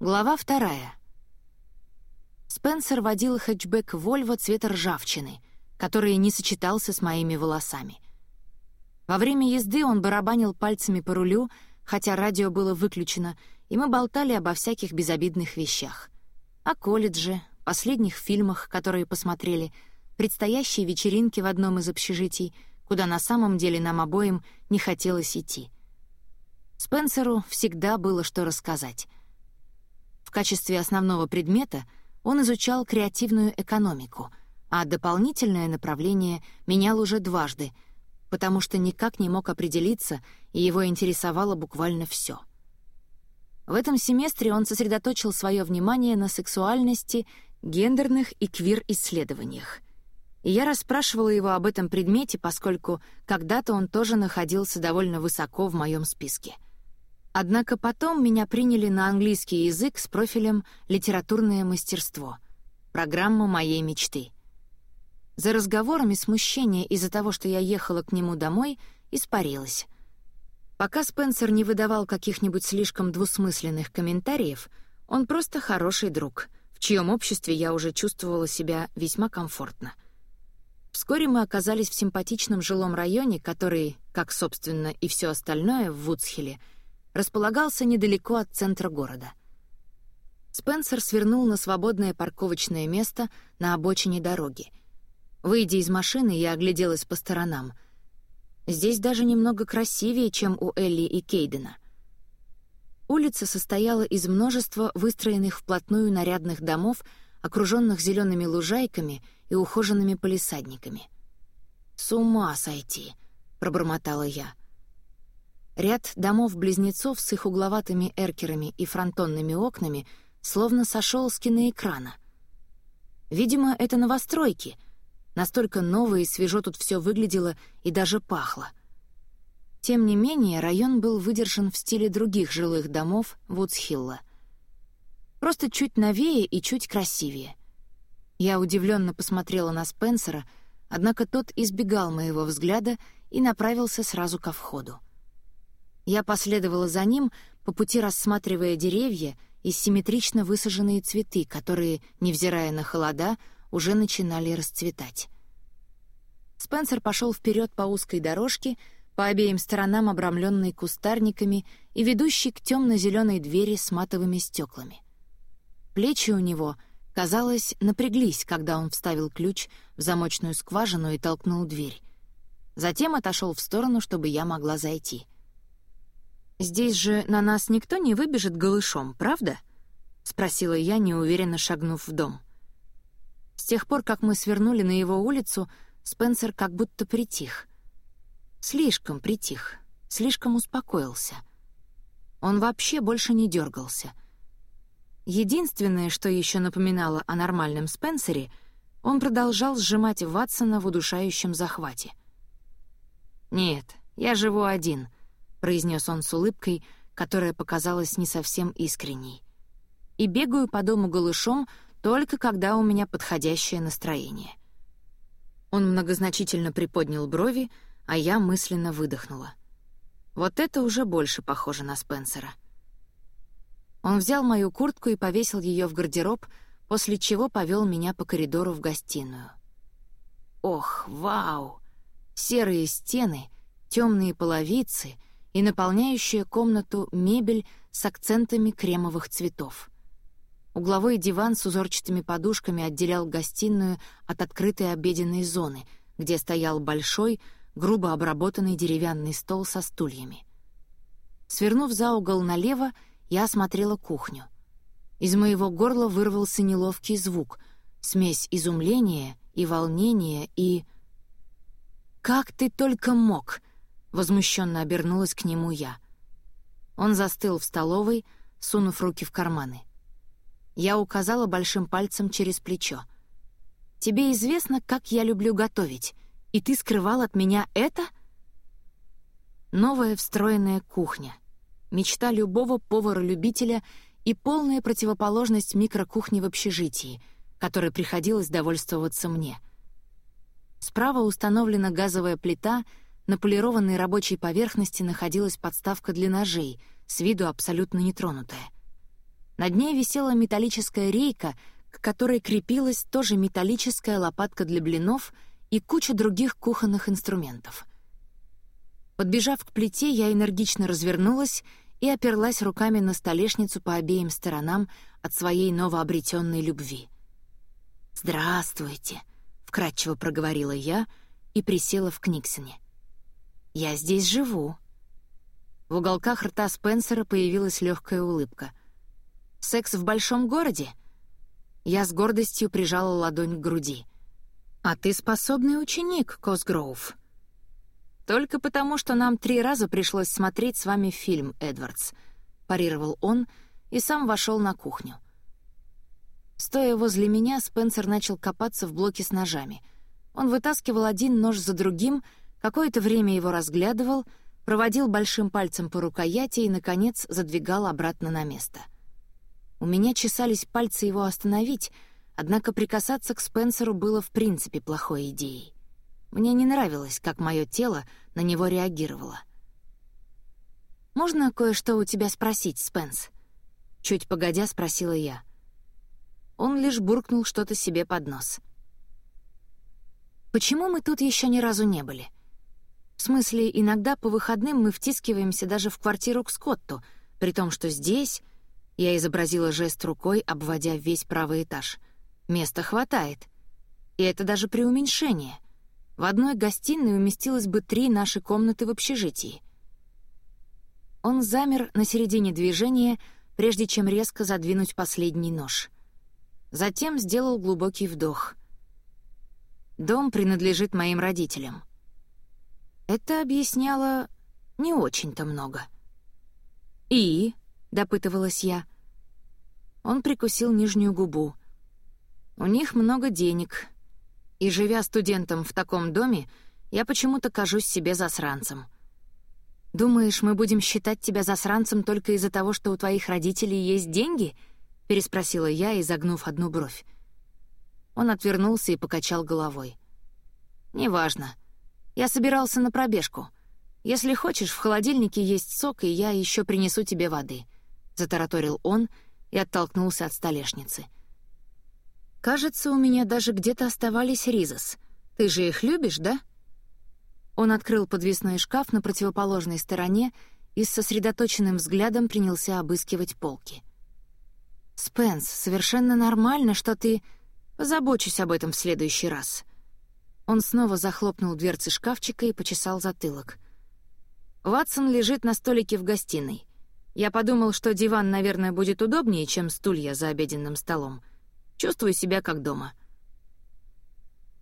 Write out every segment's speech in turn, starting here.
Глава вторая. Спенсер водил хэтчбэк «Вольво» цвета ржавчины, который не сочетался с моими волосами. Во время езды он барабанил пальцами по рулю, хотя радио было выключено, и мы болтали обо всяких безобидных вещах. О колледже, последних фильмах, которые посмотрели, предстоящей вечеринке в одном из общежитий, куда на самом деле нам обоим не хотелось идти. Спенсеру всегда было что рассказать. В качестве основного предмета он изучал креативную экономику, а дополнительное направление менял уже дважды, потому что никак не мог определиться, и его интересовало буквально все. В этом семестре он сосредоточил свое внимание на сексуальности, гендерных и квир-исследованиях. И я расспрашивала его об этом предмете, поскольку когда-то он тоже находился довольно высоко в моем списке — Однако потом меня приняли на английский язык с профилем «Литературное мастерство» — программа моей мечты. За разговорами смущение из-за того, что я ехала к нему домой, испарилось. Пока Спенсер не выдавал каких-нибудь слишком двусмысленных комментариев, он просто хороший друг, в чьем обществе я уже чувствовала себя весьма комфортно. Вскоре мы оказались в симпатичном жилом районе, который, как, собственно, и все остальное в Вудсхилле — располагался недалеко от центра города. Спенсер свернул на свободное парковочное место на обочине дороги. Выйдя из машины, я огляделась по сторонам. Здесь даже немного красивее, чем у Элли и Кейдена. Улица состояла из множества выстроенных вплотную нарядных домов, окруженных зелеными лужайками и ухоженными полисадниками. «С ума сойти!» — пробормотала я. Ряд домов-близнецов с их угловатыми эркерами и фронтонными окнами словно сошел с киноэкрана. Видимо, это новостройки. Настолько новое и свежо тут все выглядело и даже пахло. Тем не менее, район был выдержан в стиле других жилых домов Вудсхилла. Просто чуть новее и чуть красивее. Я удивленно посмотрела на Спенсера, однако тот избегал моего взгляда и направился сразу ко входу. Я последовала за ним, по пути рассматривая деревья и симметрично высаженные цветы, которые, невзирая на холода, уже начинали расцветать. Спенсер пошел вперед по узкой дорожке, по обеим сторонам обрамленной кустарниками и ведущей к темно-зеленой двери с матовыми стеклами. Плечи у него, казалось, напряглись, когда он вставил ключ в замочную скважину и толкнул дверь. Затем отошел в сторону, чтобы я могла зайти — «Здесь же на нас никто не выбежит голышом, правда?» — спросила я, неуверенно шагнув в дом. С тех пор, как мы свернули на его улицу, Спенсер как будто притих. Слишком притих, слишком успокоился. Он вообще больше не дергался. Единственное, что еще напоминало о нормальном Спенсере, он продолжал сжимать Ватсона в удушающем захвате. «Нет, я живу один», — произнес он с улыбкой, которая показалась не совсем искренней. «И бегаю по дому голышом только когда у меня подходящее настроение». Он многозначительно приподнял брови, а я мысленно выдохнула. Вот это уже больше похоже на Спенсера. Он взял мою куртку и повесил ее в гардероб, после чего повел меня по коридору в гостиную. Ох, вау! Серые стены, темные половицы — и наполняющая комнату мебель с акцентами кремовых цветов. Угловой диван с узорчатыми подушками отделял гостиную от открытой обеденной зоны, где стоял большой, грубо обработанный деревянный стол со стульями. Свернув за угол налево, я осмотрела кухню. Из моего горла вырвался неловкий звук, смесь изумления и волнения и... «Как ты только мог!» Возмущенно обернулась к нему я. Он застыл в столовой, сунув руки в карманы. Я указала большим пальцем через плечо. «Тебе известно, как я люблю готовить, и ты скрывал от меня это?» Новая встроенная кухня. Мечта любого повара-любителя и полная противоположность микрокухни в общежитии, которой приходилось довольствоваться мне. Справа установлена газовая плита — на полированной рабочей поверхности находилась подставка для ножей, с виду абсолютно нетронутая. Над ней висела металлическая рейка, к которой крепилась тоже металлическая лопатка для блинов и куча других кухонных инструментов. Подбежав к плите, я энергично развернулась и оперлась руками на столешницу по обеим сторонам от своей новообретенной любви. «Здравствуйте», — вкратчиво проговорила я и присела в Книксоне. «Я здесь живу». В уголках рта Спенсера появилась легкая улыбка. «Секс в большом городе?» Я с гордостью прижала ладонь к груди. «А ты способный ученик, Косгроув». «Только потому, что нам три раза пришлось смотреть с вами фильм, Эдвардс», — парировал он и сам вошел на кухню. Стоя возле меня, Спенсер начал копаться в блоке с ножами. Он вытаскивал один нож за другим, какое-то время его разглядывал, проводил большим пальцем по рукояти и, наконец, задвигал обратно на место. У меня чесались пальцы его остановить, однако прикасаться к Спенсеру было в принципе плохой идеей. Мне не нравилось, как мое тело на него реагировало. «Можно кое-что у тебя спросить, Спенс?» Чуть погодя спросила я. Он лишь буркнул что-то себе под нос. «Почему мы тут еще ни разу не были?» В смысле, иногда по выходным мы втискиваемся даже в квартиру к Скотту, при том, что здесь... Я изобразила жест рукой, обводя весь правый этаж. Места хватает. И это даже при уменьшении — в одной гостиной уместилось бы три наши комнаты в общежитии. Он замер на середине движения, прежде чем резко задвинуть последний нож. Затем сделал глубокий вдох. «Дом принадлежит моим родителям». Это объясняло не очень-то много. «И?» — допытывалась я. Он прикусил нижнюю губу. «У них много денег, и живя студентом в таком доме, я почему-то кажусь себе засранцем. «Думаешь, мы будем считать тебя засранцем только из-за того, что у твоих родителей есть деньги?» — переспросила я, изогнув одну бровь. Он отвернулся и покачал головой. «Неважно. Я собирался на пробежку. Если хочешь, в холодильнике есть сок, и я еще принесу тебе воды», — затараторил он и оттолкнулся от столешницы. — Кажется, у меня даже где-то оставались ризос. Ты же их любишь, да? Он открыл подвесной шкаф на противоположной стороне и с сосредоточенным взглядом принялся обыскивать полки. «Спенс, совершенно нормально, что ты...» «Позабочусь об этом в следующий раз». Он снова захлопнул дверцы шкафчика и почесал затылок. Ватсон лежит на столике в гостиной. Я подумал, что диван, наверное, будет удобнее, чем стулья за обеденным столом. Чувствую себя как дома».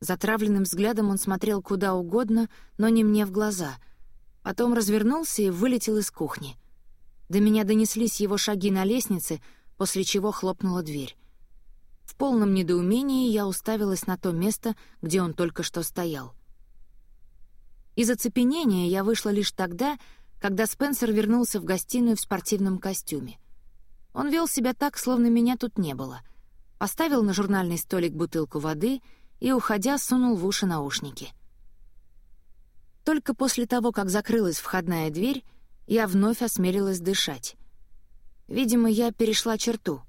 Затравленным взглядом он смотрел куда угодно, но не мне в глаза. Потом развернулся и вылетел из кухни. До меня донеслись его шаги на лестнице, после чего хлопнула дверь. В полном недоумении я уставилась на то место, где он только что стоял. Из оцепенения я вышла лишь тогда, когда Спенсер вернулся в гостиную в спортивном костюме. Он вел себя так, словно меня тут не было — поставил на журнальный столик бутылку воды и, уходя, сунул в уши наушники. Только после того, как закрылась входная дверь, я вновь осмелилась дышать. Видимо, я перешла черту.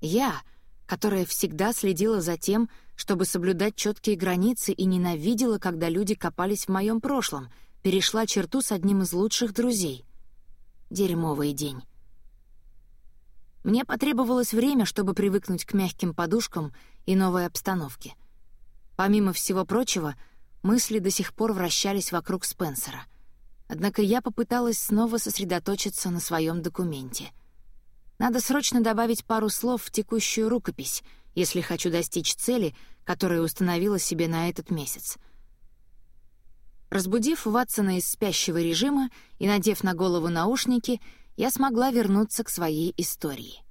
Я, которая всегда следила за тем, чтобы соблюдать четкие границы и ненавидела, когда люди копались в моем прошлом, перешла черту с одним из лучших друзей. Дерьмовый день. Мне потребовалось время, чтобы привыкнуть к мягким подушкам и новой обстановке. Помимо всего прочего, мысли до сих пор вращались вокруг Спенсера. Однако я попыталась снова сосредоточиться на своем документе. Надо срочно добавить пару слов в текущую рукопись, если хочу достичь цели, которую установила себе на этот месяц. Разбудив Ватсона из спящего режима и надев на голову наушники — я смогла вернуться к своей истории.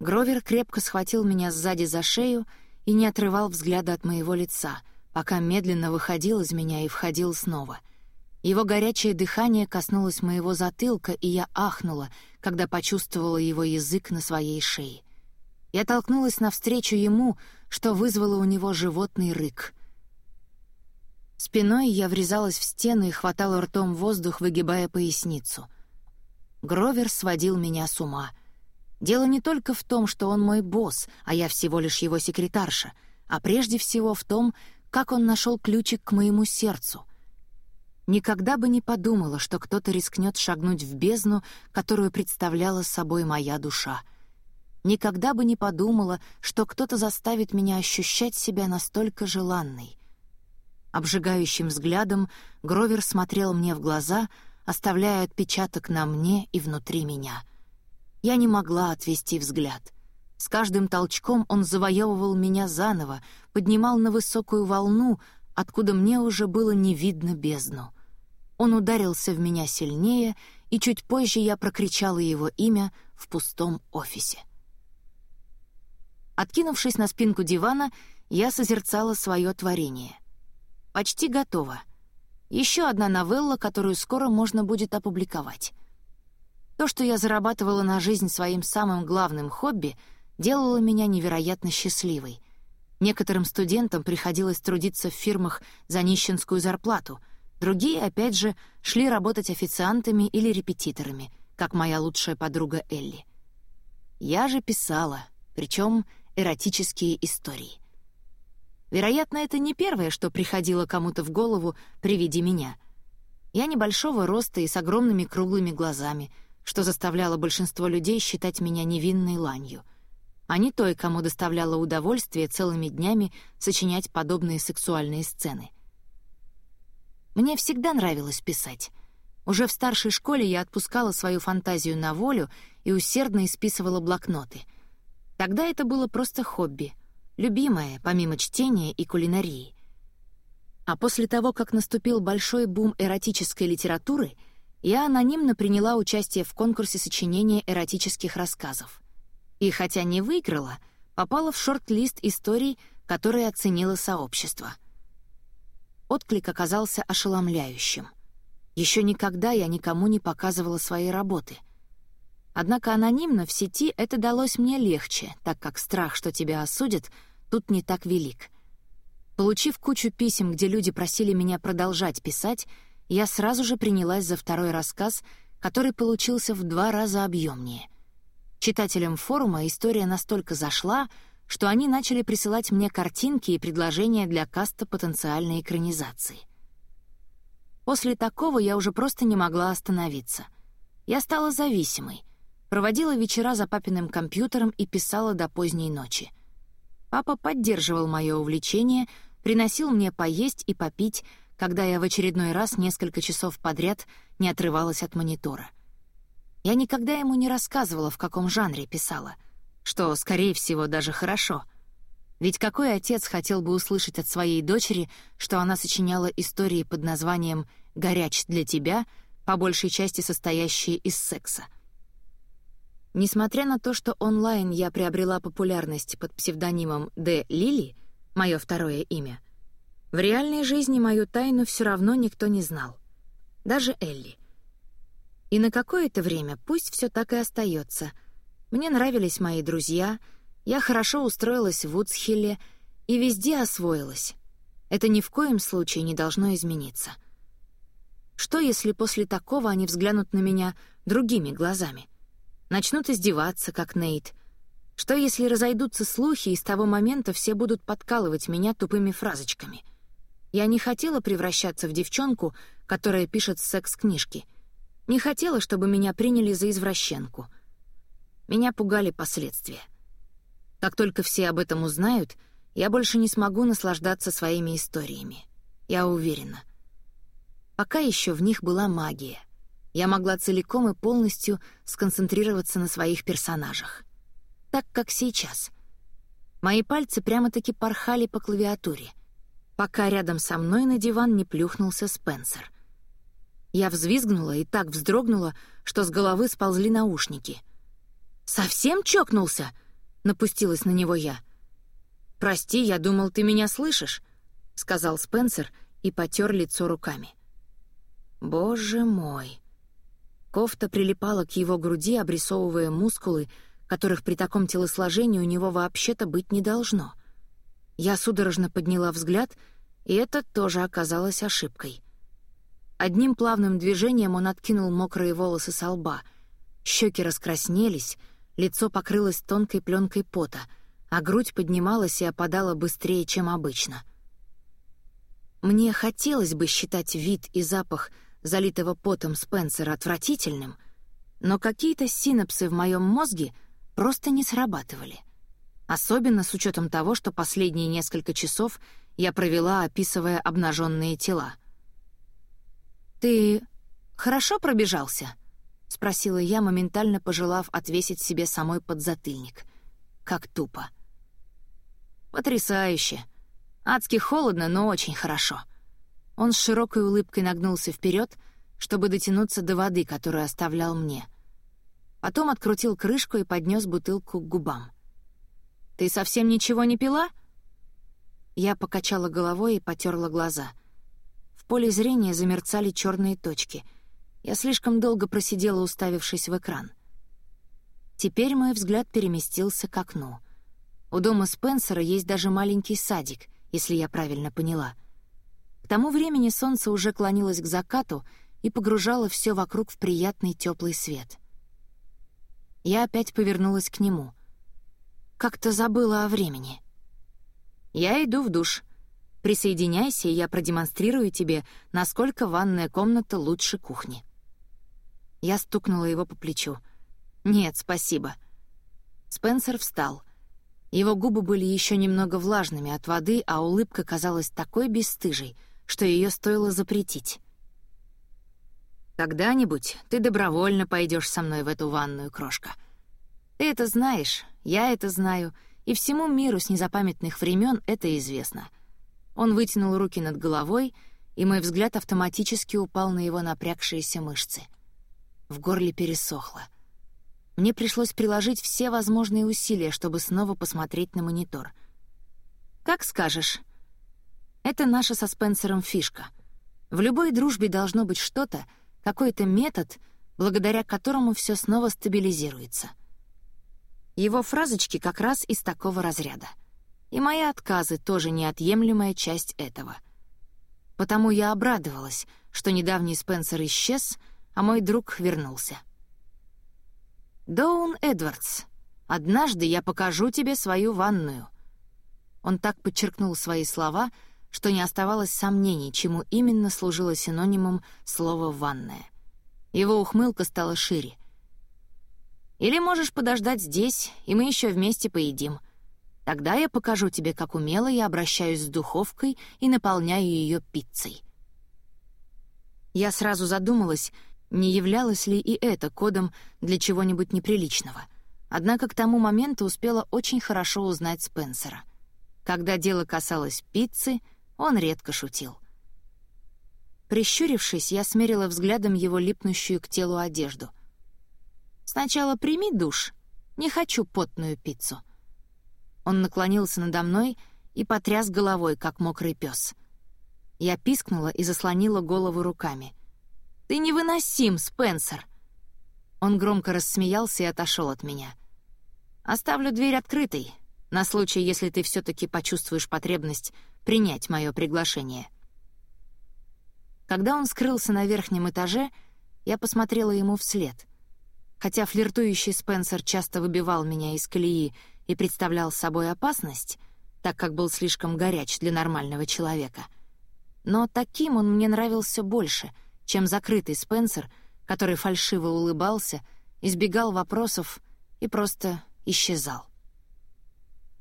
Гровер крепко схватил меня сзади за шею и не отрывал взгляда от моего лица, пока медленно выходил из меня и входил снова. Его горячее дыхание коснулось моего затылка, и я ахнула, когда почувствовала его язык на своей шее. Я толкнулась навстречу ему, что вызвало у него животный рык. Спиной я врезалась в стену и хватала ртом воздух, выгибая поясницу — Гровер сводил меня с ума. Дело не только в том, что он мой босс, а я всего лишь его секретарша, а прежде всего в том, как он нашел ключик к моему сердцу. Никогда бы не подумала, что кто-то рискнет шагнуть в бездну, которую представляла собой моя душа. Никогда бы не подумала, что кто-то заставит меня ощущать себя настолько желанной. Обжигающим взглядом Гровер смотрел мне в глаза, оставляя отпечаток на мне и внутри меня. Я не могла отвести взгляд. С каждым толчком он завоевывал меня заново, поднимал на высокую волну, откуда мне уже было не видно бездну. Он ударился в меня сильнее, и чуть позже я прокричала его имя в пустом офисе. Откинувшись на спинку дивана, я созерцала свое творение — Почти готово. Еще одна новелла, которую скоро можно будет опубликовать. То, что я зарабатывала на жизнь своим самым главным хобби, делало меня невероятно счастливой. Некоторым студентам приходилось трудиться в фирмах за нищенскую зарплату, другие, опять же, шли работать официантами или репетиторами, как моя лучшая подруга Элли. Я же писала, причем эротические истории. Вероятно, это не первое, что приходило кому-то в голову при виде меня. Я небольшого роста и с огромными круглыми глазами, что заставляло большинство людей считать меня невинной ланью, а не той, кому доставляло удовольствие целыми днями сочинять подобные сексуальные сцены. Мне всегда нравилось писать. Уже в старшей школе я отпускала свою фантазию на волю и усердно исписывала блокноты. Тогда это было просто хобби — любимое, помимо чтения и кулинарии. А после того, как наступил большой бум эротической литературы, я анонимно приняла участие в конкурсе сочинения эротических рассказов. И хотя не выиграла, попала в шорт-лист историй, которые оценило сообщество. Отклик оказался ошеломляющим. Еще никогда я никому не показывала свои работы. Однако анонимно в сети это далось мне легче, так как страх, что тебя осудят — тут не так велик. Получив кучу писем, где люди просили меня продолжать писать, я сразу же принялась за второй рассказ, который получился в два раза объемнее. Читателям форума история настолько зашла, что они начали присылать мне картинки и предложения для каста потенциальной экранизации. После такого я уже просто не могла остановиться. Я стала зависимой, проводила вечера за папиным компьютером и писала до поздней ночи. Папа поддерживал мое увлечение, приносил мне поесть и попить, когда я в очередной раз несколько часов подряд не отрывалась от монитора. Я никогда ему не рассказывала, в каком жанре писала, что, скорее всего, даже хорошо. Ведь какой отец хотел бы услышать от своей дочери, что она сочиняла истории под названием «Горяч для тебя», по большей части состоящие из секса — Несмотря на то, что онлайн я приобрела популярность под псевдонимом Д. Лили, мое второе имя, в реальной жизни мою тайну все равно никто не знал. Даже Элли. И на какое-то время пусть все так и остается. Мне нравились мои друзья, я хорошо устроилась в Уцхилле и везде освоилась. Это ни в коем случае не должно измениться. Что, если после такого они взглянут на меня другими глазами — начнут издеваться, как Нейт. Что если разойдутся слухи, и с того момента все будут подкалывать меня тупыми фразочками? Я не хотела превращаться в девчонку, которая пишет секс-книжки. Не хотела, чтобы меня приняли за извращенку. Меня пугали последствия. Как только все об этом узнают, я больше не смогу наслаждаться своими историями. Я уверена. Пока еще в них была магия я могла целиком и полностью сконцентрироваться на своих персонажах. Так, как сейчас. Мои пальцы прямо-таки порхали по клавиатуре, пока рядом со мной на диван не плюхнулся Спенсер. Я взвизгнула и так вздрогнула, что с головы сползли наушники. «Совсем чокнулся?» — напустилась на него я. «Прости, я думал, ты меня слышишь», — сказал Спенсер и потер лицо руками. «Боже мой!» Кофта прилипала к его груди, обрисовывая мускулы, которых при таком телосложении у него вообще-то быть не должно. Я судорожно подняла взгляд, и это тоже оказалось ошибкой. Одним плавным движением он откинул мокрые волосы со лба. Щеки раскраснелись, Лицо покрылось тонкой пленкой пота, а грудь поднималась и опадала быстрее, чем обычно. Мне хотелось бы считать вид и запах залитого потом Спенсера отвратительным, но какие-то синапсы в моем мозге просто не срабатывали. Особенно с учетом того, что последние несколько часов я провела, описывая обнаженные тела. «Ты хорошо пробежался?» — спросила я, моментально пожелав отвесить себе самой подзатыльник. Как тупо. «Потрясающе! Адски холодно, но очень хорошо». Он с широкой улыбкой нагнулся вперед, чтобы дотянуться до воды, которую оставлял мне. Потом открутил крышку и поднес бутылку к губам. «Ты совсем ничего не пила?» Я покачала головой и потерла глаза. В поле зрения замерцали черные точки — я слишком долго просидела, уставившись в экран. Теперь мой взгляд переместился к окну. У дома Спенсера есть даже маленький садик, если я правильно поняла. К тому времени солнце уже клонилось к закату и погружало все вокруг в приятный теплый свет. Я опять повернулась к нему. Как-то забыла о времени. «Я иду в душ. Присоединяйся, и я продемонстрирую тебе, насколько ванная комната лучше кухни». Я стукнула его по плечу. «Нет, спасибо». Спенсер встал. Его губы были еще немного влажными от воды, а улыбка казалась такой бесстыжей, что ее стоило запретить. «Когда-нибудь ты добровольно пойдешь со мной в эту ванную, крошка. Ты это знаешь, я это знаю, и всему миру с незапамятных времен это известно». Он вытянул руки над головой, и мой взгляд автоматически упал на его напрягшиеся мышцы — в горле пересохло. Мне пришлось приложить все возможные усилия, чтобы снова посмотреть на монитор. «Как скажешь. Это наша со Спенсером фишка. В любой дружбе должно быть что-то, какой-то метод, благодаря которому все снова стабилизируется. Его фразочки как раз из такого разряда. И мои отказы тоже неотъемлемая часть этого. Потому я обрадовалась, что недавний Спенсер исчез — а мой друг вернулся. «Доун Эдвардс, однажды я покажу тебе свою ванную». Он так подчеркнул свои слова, что не оставалось сомнений, чему именно служило синонимом слова «ванная». Его ухмылка стала шире. «Или можешь подождать здесь, и мы еще вместе поедим. Тогда я покажу тебе, как умело я обращаюсь с духовкой и наполняю ее пиццей». Я сразу задумалась, не являлось ли и это кодом для чего-нибудь неприличного. Однако к тому моменту успела очень хорошо узнать Спенсера. Когда дело касалось пиццы, он редко шутил. Прищурившись, я смерила взглядом его липнущую к телу одежду. «Сначала прими душ. Не хочу потную пиццу». Он наклонился надо мной и потряс головой, как мокрый пес. Я пискнула и заслонила голову руками — «Ты невыносим, Спенсер!» Он громко рассмеялся и отошел от меня. «Оставлю дверь открытой, на случай, если ты все таки почувствуешь потребность принять мое приглашение». Когда он скрылся на верхнем этаже, я посмотрела ему вслед. Хотя флиртующий Спенсер часто выбивал меня из колеи и представлял собой опасность, так как был слишком горяч для нормального человека. Но таким он мне нравился больше — чем закрытый Спенсер, который фальшиво улыбался, избегал вопросов и просто исчезал.